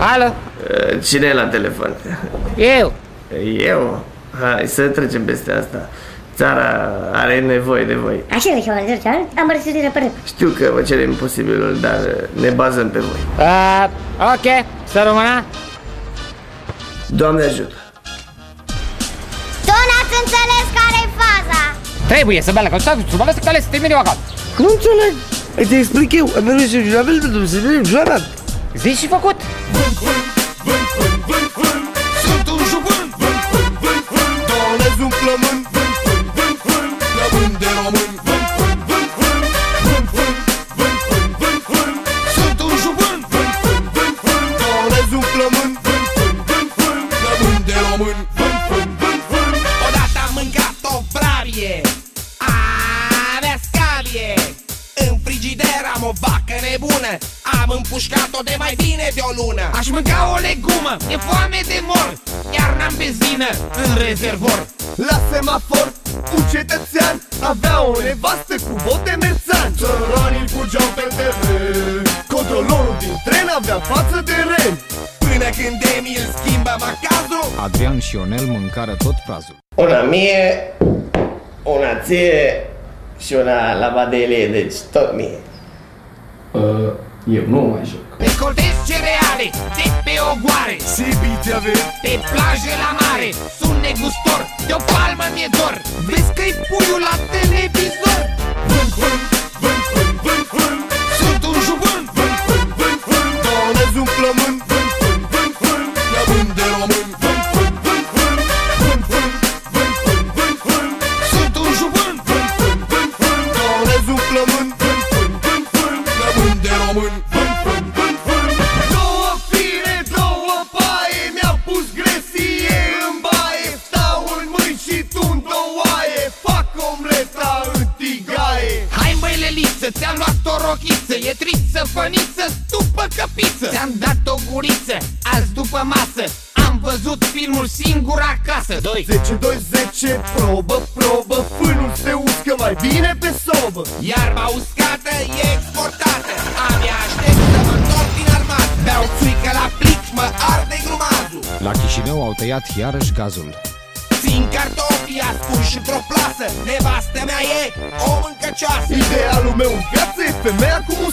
Alo, Uh, Cine e la telefon? eu. Eu? Hai să trecem peste asta. Țara are nevoie de voi. Așa de ceva, George, am răsit de repede. Știu că vă cerem imposibilul, dar uh, ne bazăm pe voi. Uh, ok, să rămână. Doamne ajută! Tu n-ați înțeles care-i faza Trebuie să bea la constat, să bea la să termine acasă. Nu înțeleg. Îi te explic eu. Am mers și la fel pentru să vedem Zis și făcut! Vânt, vânt, vânt, vânt, vânt, vânt. Sunt un juvânt, vânt, vânt, vânt, vânt. Donez un plământ, vânt, vânt, vânt, vânt. Plământ de român, vânt, un juvânt, vânt, vânt, vânt, de român, În frigider am o vacă nebună am împușcat-o de mai bine de o lună. Aș mânca o legumă, e foame de mor Iar n-am benzină în rezervor. La semafor, un cetățean Avea o nevastă cu bote merțan Țăranii fugeau pe teren Controlorul din tren avea față de ren Până când Emil schimbă macazul Adrian și Ionel mâncară tot prazul. Una mie, una ție și una la Badelie, deci tot mie. Eu nu mai joc. Recoltez cereale de pe ogoare. Sibiți avem Pe plaje la mare Sunt negustor De o palmă mi-e dor. Vezi că-i puiul la televizor. Vân, vân, vân, vân, vân, vân Sunt un juvân Vân, vân, vân, vân Donez un plămân rochiță E triță, făniță, stupă căpiță. Ți-am dat o guriță, azi după masă Am văzut filmul singur acasă. 2 10, 2, 10, probă, probă Fânul se uscă mai bine pe sobă. Iarba uscată e exportată Abia aștept să mă întorc din armat Beau țuică la plic, mă arde grumazul. La Chișinău au tăiat iarăși gazul. Țin cartofii ascunși într-o plasă Nevastă mea e o mâncăcioasă. Idealul meu în viață e Femeia como um